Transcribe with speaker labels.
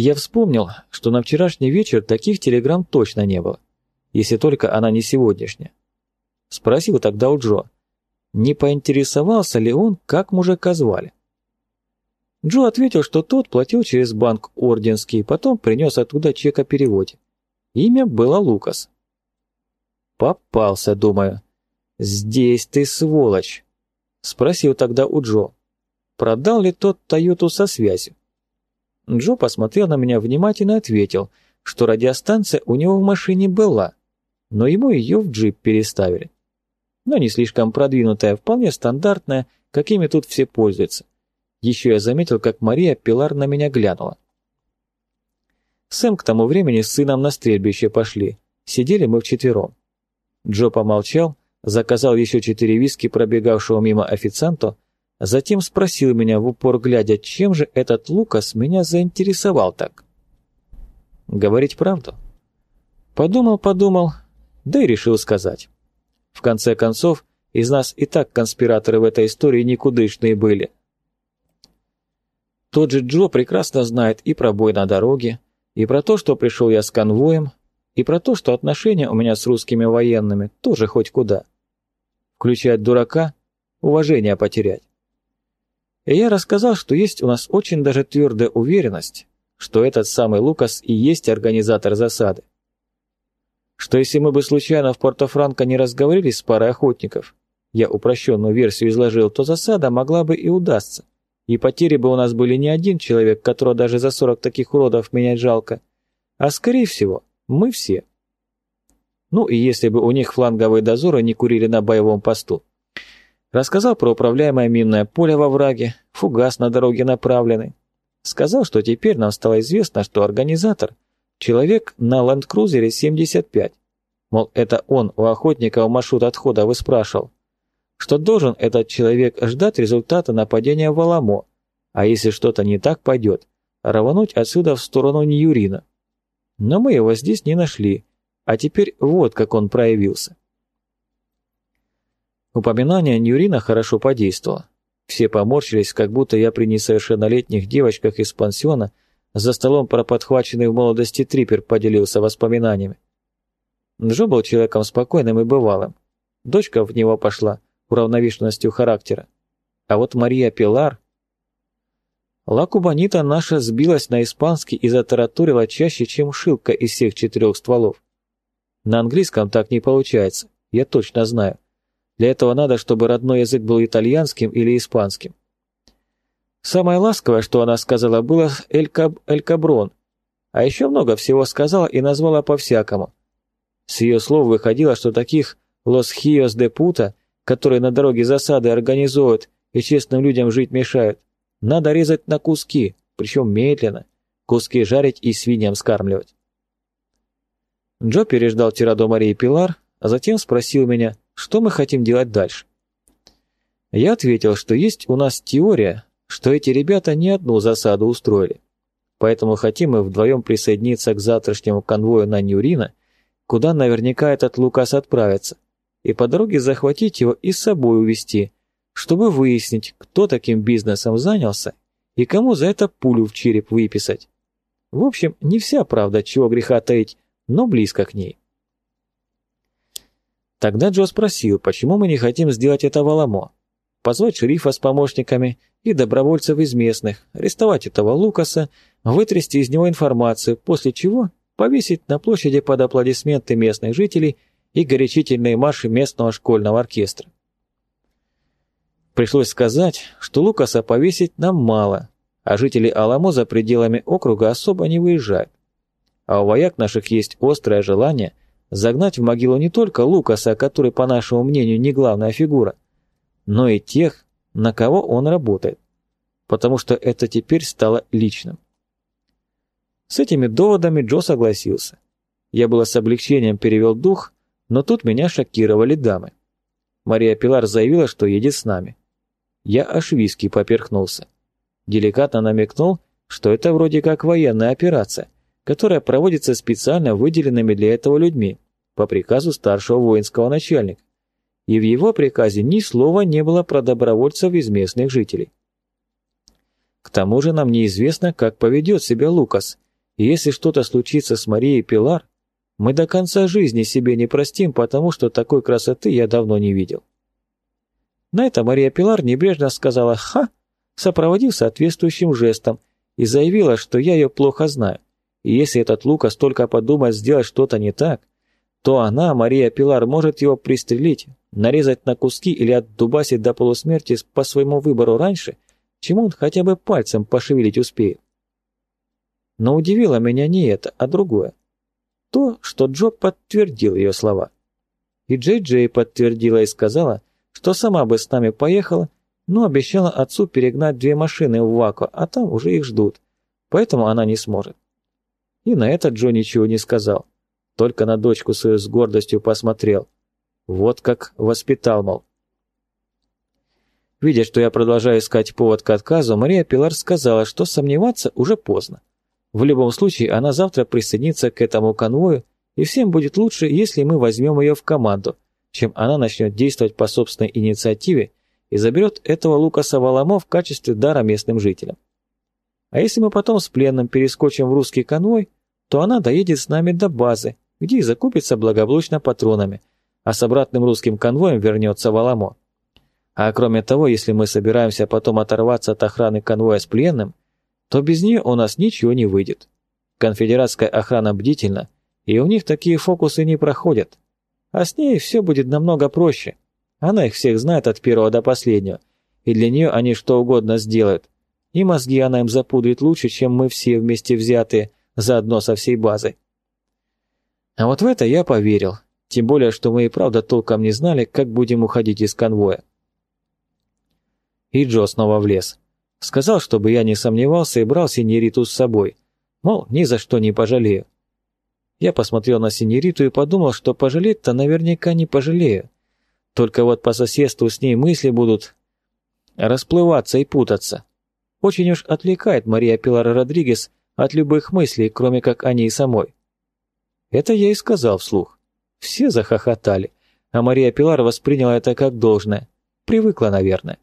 Speaker 1: Я вспомнил, что на вчерашний вечер таких телеграмм точно не было, если только она не сегодняшняя. Спросил тогда у Джо, не поинтересовался ли он, как мужика звали. Джо ответил, что тот платил через банк Орденский, потом принес оттуда чек о переводе. Имя было Лукас. «Попался, думаю. Здесь ты сволочь!» Спросил тогда у Джо, продал ли тот Тойоту со связью. Джо посмотрел на меня внимательно и ответил, что радиостанция у него в машине была, но ему ее в джип переставили. Но не слишком продвинутая, вполне стандартная, какими тут все пользуются. Еще я заметил, как Мария Пилар на меня глянула. Сэм к тому времени с сыном на стрельбище пошли. Сидели мы вчетвером. Джо помолчал, заказал еще четыре виски пробегавшего мимо официанту, затем спросил меня в упор глядя, чем же этот Лукас меня заинтересовал так. Говорить правду? Подумал, подумал, да и решил сказать. В конце концов, из нас и так конспираторы в этой истории никудышные были. Тот же Джо прекрасно знает и про бой на дороге, и про то, что пришел я с конвоем, и про то, что отношения у меня с русскими военными тоже хоть куда. Включать дурака – уважение потерять. И я рассказал, что есть у нас очень даже твердая уверенность, что этот самый Лукас и есть организатор засады. Что если мы бы случайно в Порто-Франко не разговорились с парой охотников, я упрощенную версию изложил, то засада могла бы и удастся. И потери бы у нас были не один человек, которого даже за 40 таких уродов менять жалко, а скорее всего мы все. Ну и если бы у них фланговые дозоры не курили на боевом посту. Рассказал про управляемое минное поле во враге, фугас на дороге направленный. Сказал, что теперь нам стало известно, что организатор – человек на ленд-крузере 75. Мол, это он у охотников маршрут отхода выспрашивал. Что должен этот человек ждать результата нападения в Аламо, а если что-то не так пойдет, рвануть отсюда в сторону Ньюрина. Но мы его здесь не нашли, а теперь вот как он проявился. Упоминание Ньюрина хорошо подействовало. Все поморщились, как будто я при несовершеннолетних девочках из пансиона за столом про подхваченный в молодости трипер поделился воспоминаниями. Джо был человеком спокойным и бывалым. Дочка в него пошла, уравновешенностью характера. А вот Мария Пилар Ла Кубанита наша сбилась на испанский и затараторила чаще, чем шилка из всех четырех стволов. На английском так не получается, я точно знаю. Для этого надо, чтобы родной язык был итальянским или испанским. Самое ласковое, что она сказала, было «эль, каб, эль каброн», а еще много всего сказала и назвала по-всякому. С ее слов выходило, что таких «лос хиос де пута», которые на дороге засады организуют и честным людям жить мешают, надо резать на куски, причем медленно, куски жарить и свиньям скармливать. Джо переждал тираду Марии Пилар, а затем спросил меня, что мы хотим делать дальше. Я ответил, что есть у нас теория, что эти ребята не одну засаду устроили. Поэтому хотим мы вдвоем присоединиться к завтрашнему конвою на Ньюрина, куда наверняка этот Лукас отправится, и по дороге захватить его и с собой увезти, чтобы выяснить, кто таким бизнесом занялся и кому за это пулю в череп выписать. В общем, не вся правда, чего греха таить, но близко к ней. Тогда Джо спросил, почему мы не хотим сделать это в Аламо. Позвать шерифа с помощниками и добровольцев из местных, арестовать этого Лукаса, вытрясти из него информацию, после чего повесить на площади под аплодисменты местных жителей и горячительные марши местного школьного оркестра. Пришлось сказать, что Лукаса повесить нам мало, а жители Аламо за пределами округа особо не выезжают. А у вояк наших есть острое желание загнать в могилу не только Лукаса, который, по нашему мнению, не главная фигура, но и тех, на кого он работает, потому что это теперь стало личным. С этими доводами Джо согласился. Я было с облегчением перевел дух, но тут меня шокировали дамы. Мария Пилар заявила, что едет с нами. Я аж виски поперхнулся. Деликатно намекнул, что это вроде как военная операция, которая проводится специально выделенными для этого людьми, по приказу старшего воинского начальника. И в его приказе ни слова не было про добровольцев из местных жителей. К тому же нам неизвестно, как поведет себя Лукас, И если что-то случится с Марией Пилар, мы до конца жизни себе не простим, потому что такой красоты я давно не видел. На это Мария Пилар небрежно сказала «ха», сопроводив соответствующим жестом, и заявила, что я ее плохо знаю, и если этот Лукас только подумает сделать что-то не так, то она, Мария Пилар, может его пристрелить, нарезать на куски или отдубасить до полусмерти по своему выбору раньше, чем он хотя бы пальцем пошевелить успеет. Но удивило меня не это, а другое. То, что Джо подтвердил ее слова. И Джей Джей подтвердила и сказала, что сама бы с нами поехала, но обещала отцу перегнать две машины в Вако, а там уже их ждут, поэтому она не сможет. И на это Джо ничего не сказал, только на дочку свою с гордостью посмотрел. Вот как воспитал, мол. Видя, что я продолжаю искать повод к отказу, Мария Пилар сказала, что сомневаться уже поздно. В любом случае, она завтра присоединится к этому конвою, и всем будет лучше, если мы возьмем ее в команду, чем она начнет действовать по собственной инициативе и заберет этого Лукаса Валамо в качестве дара местным жителям. А если мы потом с пленным перескочим в русский конвой, то она доедет с нами до базы, где и закупится благополучно патронами, а с обратным русским конвоем вернется Валамо. А кроме того, если мы собираемся потом оторваться от охраны конвоя с пленным, то без нее у нас ничего не выйдет. Конфедератская охрана бдительна, и у них такие фокусы не проходят. А с ней все будет намного проще. Она их всех знает от первого до последнего, и для нее они что угодно сделают. И мозги она им запудрит лучше, чем мы все вместе взятые, заодно со всей базой. А вот в это я поверил, тем более, что мы и правда толком не знали, как будем уходить из конвоя. И Джо снова влез. Сказал, чтобы я не сомневался и брал синьориту с собой. Мол, ни за что не пожалею. Я посмотрел на синьориту и подумал, что пожалеть-то наверняка не пожалею. Только вот по соседству с ней мысли будут расплываться и путаться. Очень уж отвлекает Мария Пилара Родригес от любых мыслей, кроме как о ней самой. Это я и сказал вслух. Все захохотали, а Мария Пилар восприняла это как должное. Привыкла, наверное.